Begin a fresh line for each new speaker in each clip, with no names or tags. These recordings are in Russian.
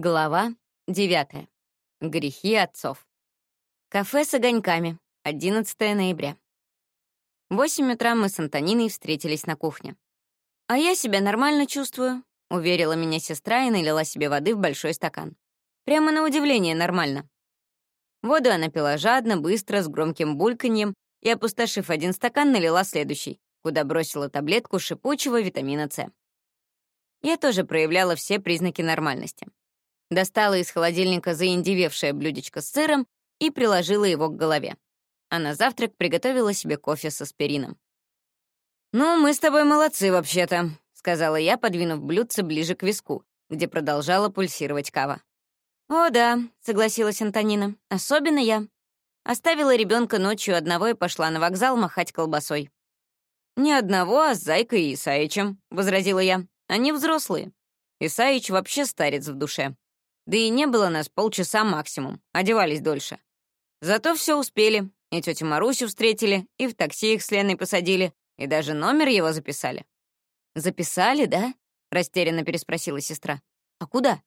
Глава 9. Грехи отцов. Кафе с огоньками. 11 ноября. В 8 утра мы с Антониной встретились на кухне. «А я себя нормально чувствую», — уверила меня сестра и налила себе воды в большой стакан. Прямо на удивление нормально. Воду она пила жадно, быстро, с громким бульканьем, и, опустошив один стакан, налила следующий, куда бросила таблетку шипучего витамина С. Я тоже проявляла все признаки нормальности. Достала из холодильника заиндевевшее блюдечко с сыром и приложила его к голове. А на завтрак приготовила себе кофе с аспирином. «Ну, мы с тобой молодцы, вообще-то», — сказала я, подвинув блюдце ближе к виску, где продолжала пульсировать кава. «О, да», — согласилась Антонина, — «особенно я. Оставила ребенка ночью одного и пошла на вокзал махать колбасой». «Не одного, а с Зайкой и Исаичем», — возразила я. «Они взрослые. Исаич вообще старец в душе. Да и не было нас полчаса максимум, одевались дольше. Зато все успели, и тетю Марусю встретили, и в такси их с Леной посадили, и даже номер его записали. «Записали, да?» — растерянно переспросила сестра. «А куда?»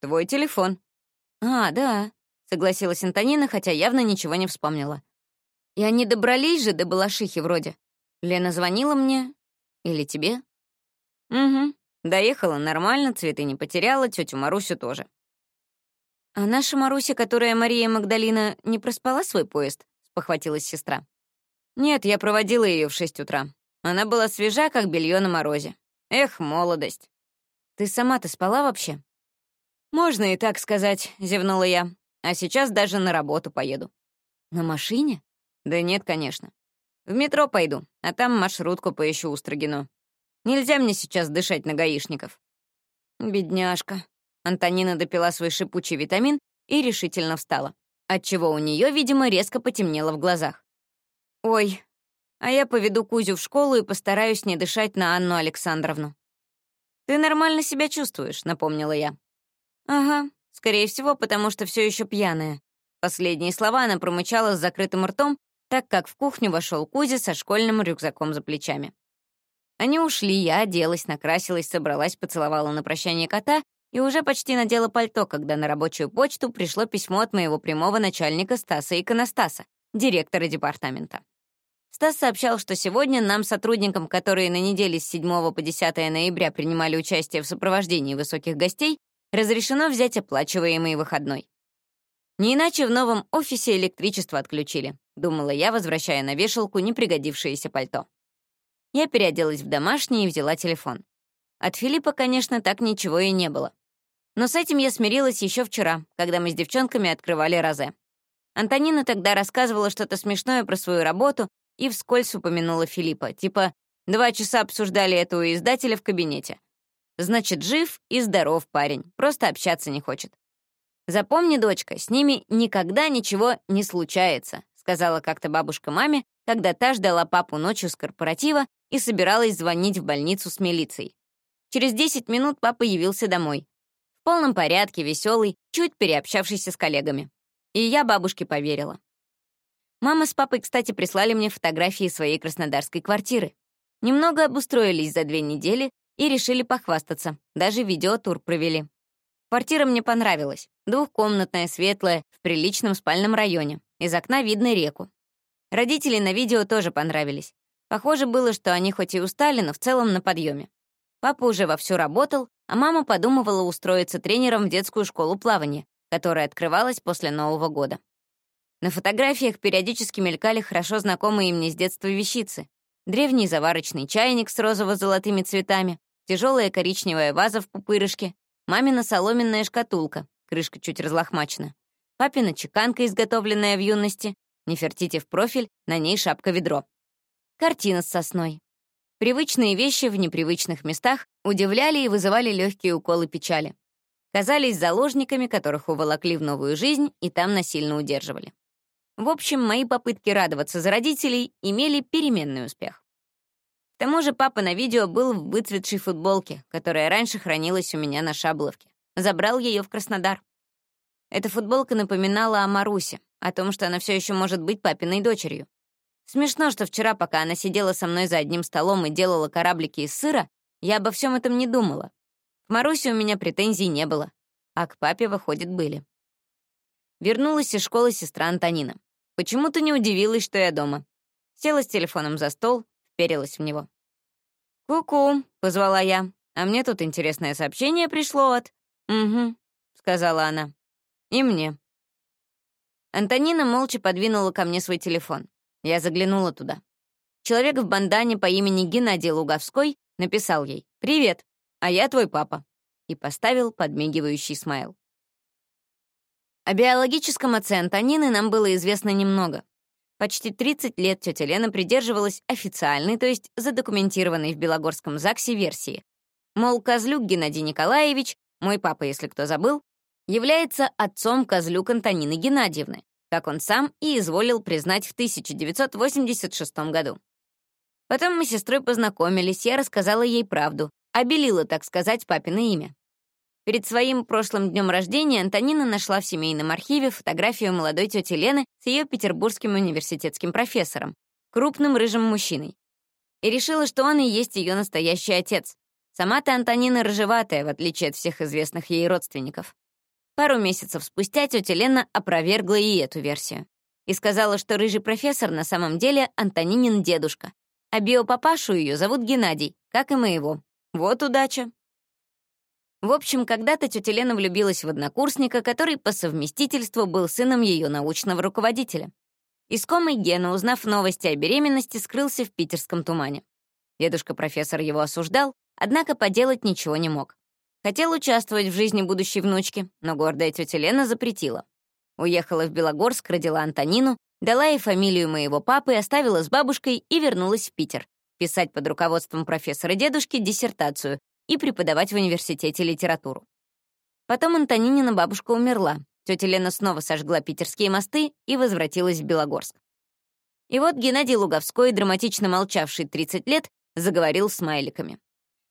«Твой телефон». «А, да», — согласилась Антонина, хотя явно ничего не вспомнила. «И они добрались же до Балашихи вроде. Лена звонила мне. Или тебе?» «Угу. Доехала нормально, цветы не потеряла, тетю Марусю тоже. «А наша Маруся, которая Мария Магдалина, не проспала свой поезд?» — спохватилась сестра. «Нет, я проводила ее в шесть утра. Она была свежа, как белье на морозе. Эх, молодость!» «Ты сама-то спала вообще?» «Можно и так сказать», — зевнула я. «А сейчас даже на работу поеду». «На машине?» «Да нет, конечно. В метро пойду, а там маршрутку поищу у Строгино. Нельзя мне сейчас дышать на гаишников». «Бедняжка». Антонина допила свой шипучий витамин и решительно встала, отчего у нее, видимо, резко потемнело в глазах. «Ой, а я поведу Кузю в школу и постараюсь не дышать на Анну Александровну». «Ты нормально себя чувствуешь», — напомнила я. «Ага, скорее всего, потому что все еще пьяная». Последние слова она промычала с закрытым ртом, так как в кухню вошел Кузя со школьным рюкзаком за плечами. Они ушли, я оделась, накрасилась, собралась, поцеловала на прощание кота и уже почти надела пальто, когда на рабочую почту пришло письмо от моего прямого начальника Стаса Иконостаса, директора департамента. Стас сообщал, что сегодня нам, сотрудникам, которые на неделе с 7 по 10 ноября принимали участие в сопровождении высоких гостей, разрешено взять оплачиваемый выходной. Не иначе в новом офисе электричество отключили, думала я, возвращая на вешалку непригодившееся пальто. Я переоделась в домашний и взяла телефон. От Филиппа, конечно, так ничего и не было. Но с этим я смирилась еще вчера, когда мы с девчонками открывали розе. Антонина тогда рассказывала что-то смешное про свою работу и вскользь упомянула Филиппа, типа «два часа обсуждали это у издателя в кабинете». Значит, жив и здоров парень, просто общаться не хочет. «Запомни, дочка, с ними никогда ничего не случается», сказала как-то бабушка маме, когда та ждала папу ночью с корпоратива и собиралась звонить в больницу с милицией. Через 10 минут папа явился домой. В полном порядке, веселый, чуть переобщавшийся с коллегами. И я бабушке поверила. Мама с папой, кстати, прислали мне фотографии своей краснодарской квартиры. Немного обустроились за две недели и решили похвастаться. Даже видеотур провели. Квартира мне понравилась. Двухкомнатная, светлая, в приличном спальном районе. Из окна видно реку. Родители на видео тоже понравились. Похоже было, что они хоть и устали, но в целом на подъеме. Папа уже вовсю работал, а мама подумывала устроиться тренером в детскую школу плавания, которая открывалась после Нового года. На фотографиях периодически мелькали хорошо знакомые мне с детства вещицы. Древний заварочный чайник с розово-золотыми цветами, тяжелая коричневая ваза в пупырышке, мамина соломенная шкатулка, крышка чуть разлохмачена, папина чеканка, изготовленная в юности, Нефертити в профиль, на ней шапка-ведро. Картина с сосной. Привычные вещи в непривычных местах удивляли и вызывали легкие уколы печали. Казались заложниками, которых уволокли в новую жизнь и там насильно удерживали. В общем, мои попытки радоваться за родителей имели переменный успех. К тому же папа на видео был в выцветшей футболке, которая раньше хранилась у меня на шабловке. Забрал ее в Краснодар. Эта футболка напоминала о Марусе, о том, что она все еще может быть папиной дочерью. Смешно, что вчера, пока она сидела со мной за одним столом и делала кораблики из сыра, я обо всем этом не думала. К Марусе у меня претензий не было. а к папе, выходит, были. Вернулась из школы сестра Антонина. Почему-то не удивилась, что я дома. Села с телефоном за стол, вперилась в него. «Ку-ку», — позвала я. «А мне тут интересное сообщение пришло от...» «Угу», — сказала она. «И мне». Антонина молча подвинула ко мне свой телефон. Я заглянула туда. Человек в бандане по имени Геннадий Луговской написал ей «Привет, а я твой папа» и поставил подмигивающий смайл. О биологическом отце Антонины нам было известно немного. Почти 30 лет тетя Лена придерживалась официальной, то есть задокументированной в Белогорском ЗАГСе версии. Мол, Козлюк Геннадий Николаевич, мой папа, если кто забыл, является отцом Козлюк Антонины Геннадьевны, как он сам и изволил признать в 1986 году. Потом мы с сестрой познакомились, я рассказала ей правду, обелила, так сказать, папино имя. Перед своим прошлым днем рождения Антонина нашла в семейном архиве фотографию молодой тети Лены с ее петербургским университетским профессором, крупным рыжим мужчиной. И решила, что он и есть ее настоящий отец. Сама-то Антонина рыжеватая, в отличие от всех известных ей родственников. Пару месяцев спустя тетя Лена опровергла и эту версию. И сказала, что рыжий профессор на самом деле Антонинин дедушка, а биопапашу ее зовут Геннадий, как и моего. Вот удача. В общем, когда-то тетя Лена влюбилась в однокурсника, который по совместительству был сыном ее научного руководителя. Искомый Гена, узнав новости о беременности, скрылся в питерском тумане. Дедушка-профессор его осуждал, однако поделать ничего не мог. Хотел участвовать в жизни будущей внучки, но гордая тетя Лена запретила. Уехала в Белогорск, родила Антонину, дала ей фамилию моего папы, оставила с бабушкой и вернулась в Питер писать под руководством профессора дедушки диссертацию и преподавать в университете литературу. Потом Антонинина бабушка умерла, тетя Лена снова сожгла питерские мосты и возвратилась в Белогорск. И вот Геннадий Луговской, драматично молчавший 30 лет, заговорил смайликами.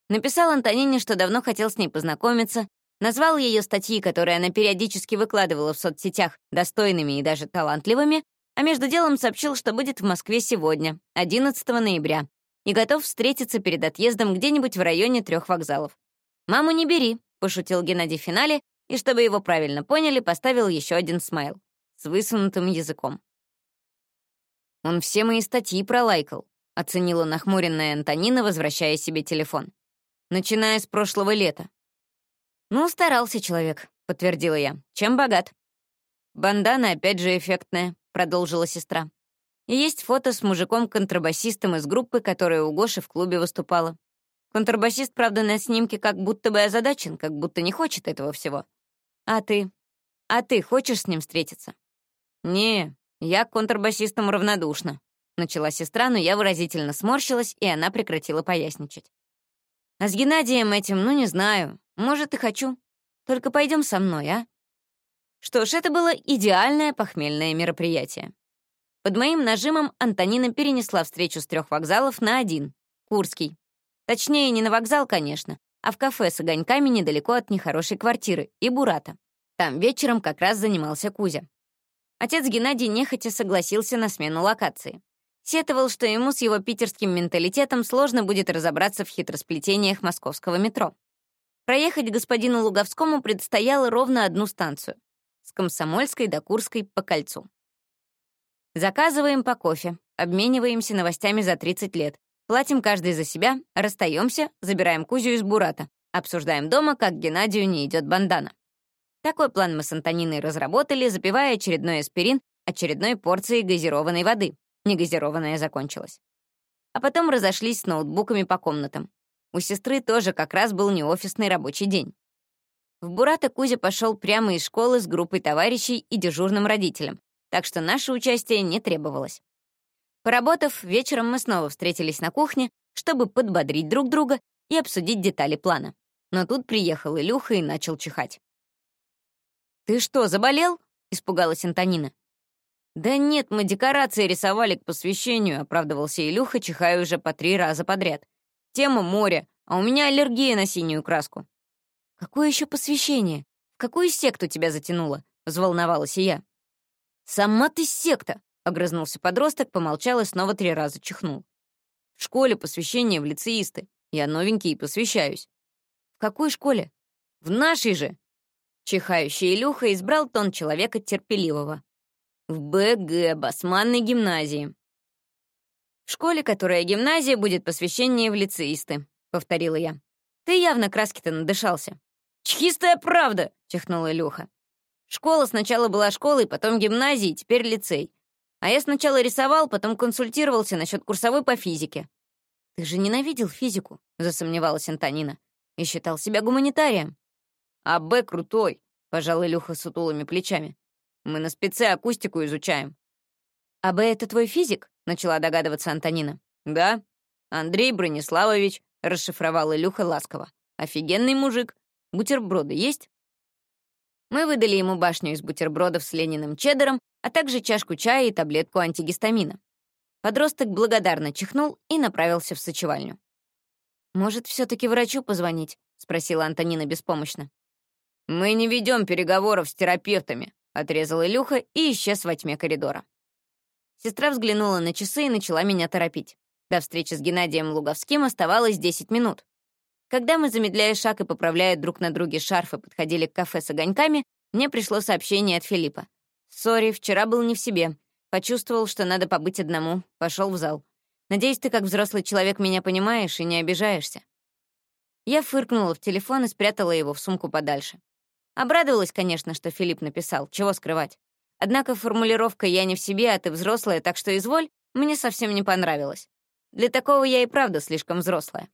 Написал Антонине, что давно хотел с ней познакомиться, назвал ее статьи, которые она периодически выкладывала в соцсетях, достойными и даже талантливыми, а между делом сообщил, что будет в Москве сегодня, 11 ноября, и готов встретиться перед отъездом где-нибудь в районе трех вокзалов. «Маму не бери», — пошутил Геннадий в финале, и, чтобы его правильно поняли, поставил еще один смайл с высунутым языком. «Он все мои статьи пролайкал», — оценила нахмуренная Антонина, возвращая себе телефон. «Начиная с прошлого лета». «Ну, старался человек», — подтвердила я. «Чем богат?» «Бандана опять же эффектная», — продолжила сестра. И есть фото с мужиком-контрабасистом из группы, которая у Гоши в клубе выступала. Контрабасист, правда, на снимке как будто бы озадачен, как будто не хочет этого всего. А ты? А ты хочешь с ним встретиться? Не, я к контрабасистам равнодушна. Начала сестра, но я выразительно сморщилась, и она прекратила поясничать. А с Геннадием этим, ну, не знаю. Может, и хочу. Только пойдем со мной, а? Что ж, это было идеальное похмельное мероприятие. Под моим нажимом Антонина перенесла встречу с трех вокзалов на один — Курский. Точнее, не на вокзал, конечно, а в кафе с огоньками недалеко от нехорошей квартиры и Бурата. Там вечером как раз занимался Кузя. Отец Геннадий нехотя согласился на смену локации. Сетовал, что ему с его питерским менталитетом сложно будет разобраться в хитросплетениях московского метро. Проехать господину Луговскому предстояло ровно одну станцию — с Комсомольской до Курской по кольцу. Заказываем по кофе, обмениваемся новостями за 30 лет, платим каждый за себя, расстаемся, забираем Кузю из Бурата, обсуждаем дома, как Геннадию не идет бандана. Такой план мы с Антониной разработали, запивая очередной аспирин очередной порцией газированной воды. Негазированная закончилась. А потом разошлись с ноутбуками по комнатам. У сестры тоже как раз был неофисный рабочий день. В Бурата Кузя пошел прямо из школы с группой товарищей и дежурным родителем, так что наше участие не требовалось. Поработав, вечером мы снова встретились на кухне, чтобы подбодрить друг друга и обсудить детали плана. Но тут приехал Илюха и начал чихать. «Ты что, заболел?» — испугалась Антонина. «Да нет, мы декорации рисовали к посвящению», — оправдывался Илюха, чихая уже по три раза подряд. «Тема море, а у меня аллергия на синюю краску». «Какое еще посвящение? В какую секту тебя затянуло?» — взволновалась и я. «Сама ты секта!» — огрызнулся подросток, помолчал и снова три раза чихнул. «В школе посвящение в лицеисты. Я новенький и посвящаюсь». «В какой школе?» «В нашей же!» Чихающий Илюха избрал тон человека терпеливого. В БГ, Басманной гимназии. В школе, которая гимназия, будет посвящение в лицеисты, повторила я. Ты явно краски-то надышался. «Чистая правда!» — чихнул Илюха. «Школа сначала была школой, потом гимназией, теперь лицей. А я сначала рисовал, потом консультировался насчет курсовой по физике». «Ты же ненавидел физику», — засомневалась Антонина, «и считал себя гуманитарием». «А Б крутой», — пожал Илюха сутулыми плечами. «Мы на спеце акустику изучаем». «А Б — это твой физик?» — начала догадываться Антонина. «Да. Андрей Брониславович», — расшифровал Илюха ласково. «Офигенный мужик. Бутерброды есть?» Мы выдали ему башню из бутербродов с Лениным чеддером, а также чашку чая и таблетку антигистамина. Подросток благодарно чихнул и направился в сочевальню. «Может, все таки врачу позвонить?» — спросила Антонина беспомощно. «Мы не ведем переговоров с терапевтами», — отрезал Илюха и исчез во тьме коридора. Сестра взглянула на часы и начала меня торопить. До встречи с Геннадием Луговским оставалось 10 минут. Когда мы, замедляя шаг и поправляя друг на друге шарфы, подходили к кафе с огоньками, мне пришло сообщение от Филиппа. «Сори, вчера был не в себе. Почувствовал, что надо побыть одному. Пошел в зал. Надеюсь, ты как взрослый человек меня понимаешь и не обижаешься». Я фыркнула в телефон и спрятала его в сумку подальше. Обрадовалась, конечно, что Филипп написал, чего скрывать. Однако формулировка «я не в себе, а ты взрослая, так что изволь» мне совсем не понравилась. Для такого я и правда слишком взрослая.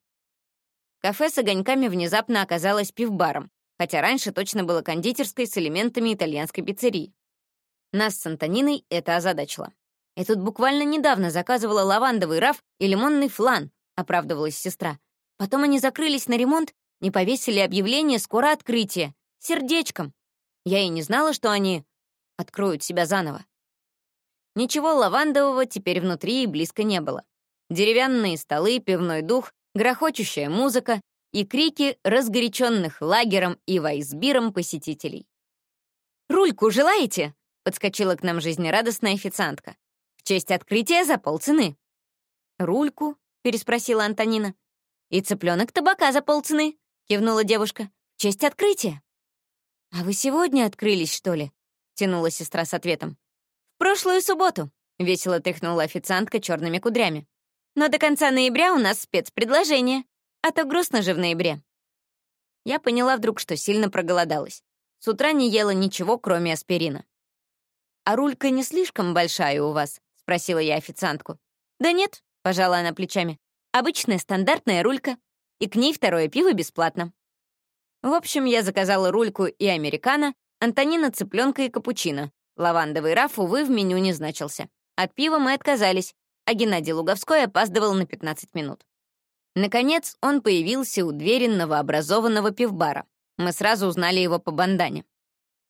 Кафе с огоньками внезапно оказалось пивбаром, хотя раньше точно было кондитерской с элементами итальянской пиццерии. Нас с Антониной это озадачило. «Я тут буквально недавно заказывала лавандовый раф и лимонный флан», — оправдывалась сестра. «Потом они закрылись на ремонт, не повесили объявление «Скоро открытие» сердечком. Я и не знала, что они откроют себя заново. Ничего лавандового теперь внутри и близко не было. Деревянные столы, пивной дух, грохочущая музыка и крики разгоряченных лагером и вайсбиром посетителей. «Рульку желаете?» — подскочила к нам жизнерадостная официантка. «В честь открытия за полцены». «Рульку?» — переспросила Антонина. «И цыпленок табака за полцены», — кивнула девушка. «В честь открытия». «А вы сегодня открылись, что ли?» — тянула сестра с ответом. «В прошлую субботу», — весело тряхнула официантка черными кудрями. Но до конца ноября у нас спецпредложение, а то грустно же в ноябре. Я поняла вдруг, что сильно проголодалась. С утра не ела ничего, кроме аспирина. «А рулька не слишком большая у вас?» — спросила я официантку. «Да нет», — пожала она плечами. «Обычная стандартная рулька. И к ней второе пиво бесплатно». В общем, я заказала рульку и американо, Антонина цыпленка и капучино. Лавандовый раф, увы, в меню не значился. От пива мы отказались, а Геннадий Луговской опаздывал на 15 минут. Наконец, он появился у двери новообразованного пивбара. Мы сразу узнали его по бандане.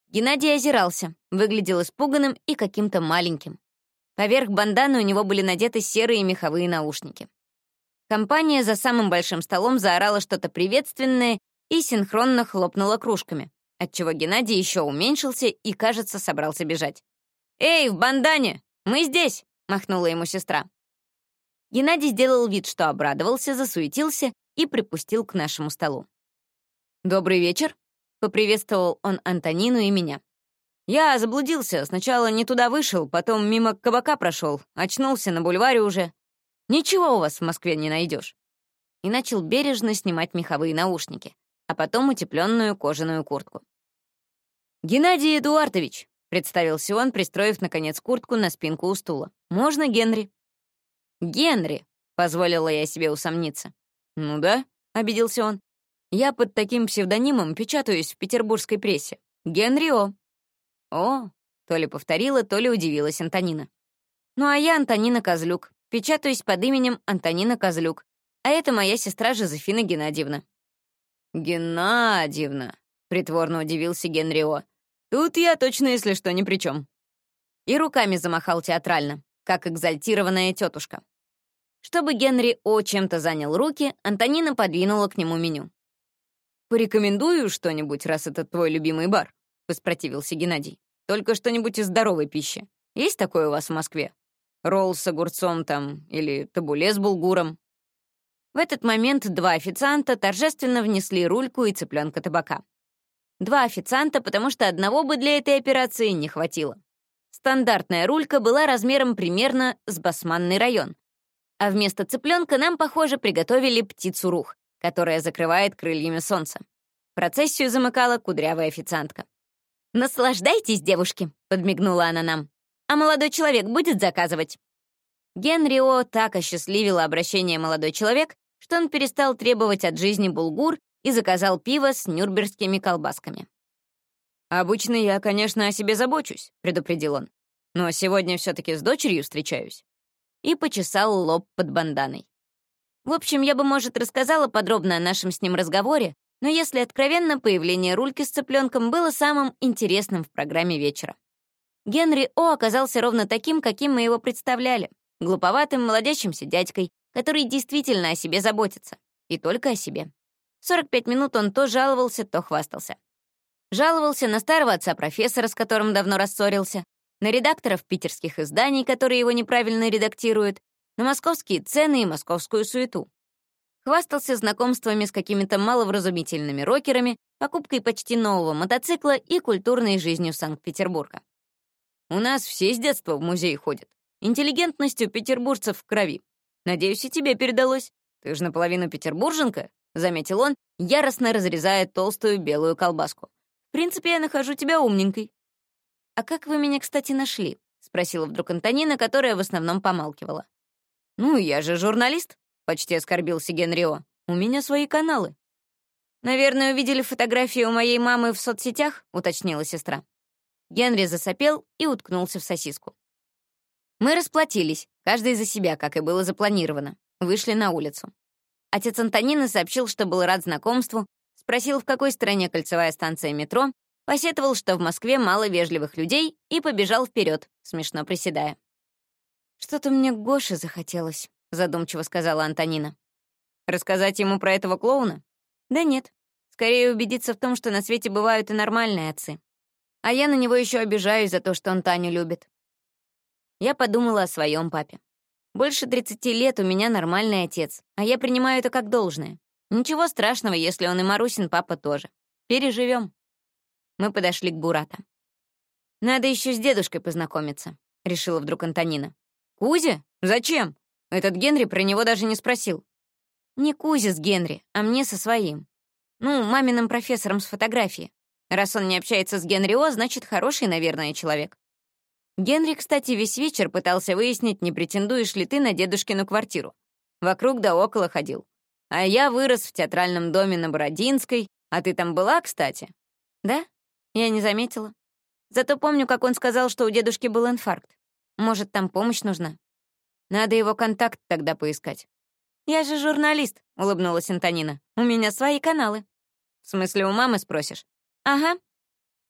Геннадий озирался, выглядел испуганным и каким-то маленьким. Поверх банданы у него были надеты серые меховые наушники. Компания за самым большим столом заорала что-то приветственное и синхронно хлопнула кружками, отчего Геннадий еще уменьшился и, кажется, собрался бежать. «Эй, в бандане! Мы здесь!» — махнула ему сестра. Геннадий сделал вид, что обрадовался, засуетился и припустил к нашему столу. «Добрый вечер», — поприветствовал он Антонину и меня. «Я заблудился, сначала не туда вышел, потом мимо кабака прошел, очнулся на бульваре уже. Ничего у вас в Москве не найдешь. И начал бережно снимать меховые наушники, а потом утепленную кожаную куртку. «Геннадий Эдуардович», — представился он, пристроив, наконец, куртку на спинку у стула. «Можно Генри?» «Генри», — позволила я себе усомниться. «Ну да», — обиделся он. «Я под таким псевдонимом печатаюсь в петербургской прессе. Генри О». «О», — то ли повторила, то ли удивилась Антонина. «Ну а я Антонина Козлюк. Печатаюсь под именем Антонина Козлюк. А это моя сестра Жозефина Геннадьевна». «Геннадьевна», — притворно удивился Генри О. Тут я точно, если что, ни при чем. И руками замахал театрально, как экзальтированная тетушка. Чтобы Генри О чем-то занял руки, Антонина подвинула к нему меню. «Порекомендую что-нибудь, раз это твой любимый бар», — воспротивился Геннадий. «Только что-нибудь из здоровой пищи. Есть такое у вас в Москве? Ролл с огурцом там или табуле с булгуром?» В этот момент два официанта торжественно внесли рульку и цыпленка табака. Два официанта, потому что одного бы для этой операции не хватило. Стандартная рулька была размером примерно с басманный район. А вместо цыпленка нам, похоже, приготовили птицу рух, которая закрывает крыльями солнца. Процессию замыкала кудрявая официантка. «Наслаждайтесь, девушки!» — подмигнула она нам. «А молодой человек будет заказывать?» Генри О так осчастливило обращение молодой человек, что он перестал требовать от жизни булгур и заказал пиво с нюрнбергскими колбасками. «Обычно я, конечно, о себе забочусь», — предупредил он. «Но сегодня все таки с дочерью встречаюсь». И почесал лоб под банданой. В общем, я бы, может, рассказала подробно о нашем с ним разговоре, но если откровенно, появление рульки с цыпленком было самым интересным в программе вечера. Генри О оказался ровно таким, каким мы его представляли. Глуповатым, молодящимся дядькой, который действительно о себе заботится. И только о себе. 45 минут он то жаловался, то хвастался. Жаловался на старого отца-профессора, с которым давно рассорился, на редакторов питерских изданий, которые его неправильно редактируют, на московские цены и московскую суету. Хвастался знакомствами с какими-то маловразумительными рокерами, покупкой почти нового мотоцикла и культурной жизнью Санкт-Петербурга. «У нас все с детства в музей ходят. Интеллигентностью петербуржцев в крови. Надеюсь, и тебе передалось. Ты же наполовину петербурженка», — заметил он, яростно разрезая толстую белую колбаску принципе, я нахожу тебя умненькой». «А как вы меня, кстати, нашли?» — спросила вдруг Антонина, которая в основном помалкивала. «Ну, я же журналист», — почти оскорбился Генрио. «У меня свои каналы». «Наверное, увидели фотографии у моей мамы в соцсетях?» — уточнила сестра. Генри засопел и уткнулся в сосиску. Мы расплатились, каждый за себя, как и было запланировано. Вышли на улицу. Отец Антонины сообщил, что был рад знакомству, спросил, в какой стране кольцевая станция метро, посетовал, что в Москве мало вежливых людей, и побежал вперед, смешно приседая. «Что-то мне к Гоше захотелось», — задумчиво сказала Антонина. «Рассказать ему про этого клоуна?» «Да нет. Скорее убедиться в том, что на свете бывают и нормальные отцы. А я на него еще обижаюсь за то, что он Таню любит». Я подумала о своем папе. Больше 30 лет у меня нормальный отец, а я принимаю это как должное. Ничего страшного, если он и Марусин папа тоже. Переживем. Мы подошли к Бурата. «Надо еще с дедушкой познакомиться», — решила вдруг Антонина. «Кузя? Зачем? Этот Генри про него даже не спросил». «Не Кузя с Генри, а мне со своим. Ну, маминым профессором с фотографии. Раз он не общается с Генри О, значит, хороший, наверное, человек». Генри, кстати, весь вечер пытался выяснить, не претендуешь ли ты на дедушкину квартиру. Вокруг да около ходил. А я вырос в театральном доме на Бородинской. А ты там была, кстати? Да? Я не заметила. Зато помню, как он сказал, что у дедушки был инфаркт. Может, там помощь нужна? Надо его контакт тогда поискать. «Я же журналист», — улыбнулась Антонина. «У меня свои каналы». «В смысле, у мамы спросишь?» «Ага».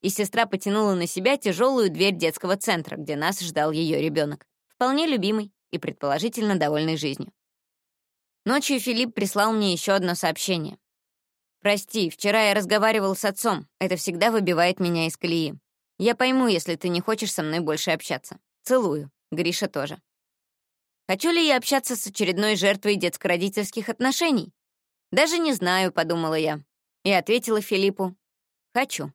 И сестра потянула на себя тяжелую дверь детского центра, где нас ждал ее ребенок, вполне любимый и предположительно довольный жизнью. Ночью Филипп прислал мне еще одно сообщение. «Прости, вчера я разговаривал с отцом. Это всегда выбивает меня из колеи. Я пойму, если ты не хочешь со мной больше общаться. Целую. Гриша тоже». Хочу ли я общаться с очередной жертвой детско-родительских отношений? Даже не знаю, подумала я. И ответила Филиппу. Хочу.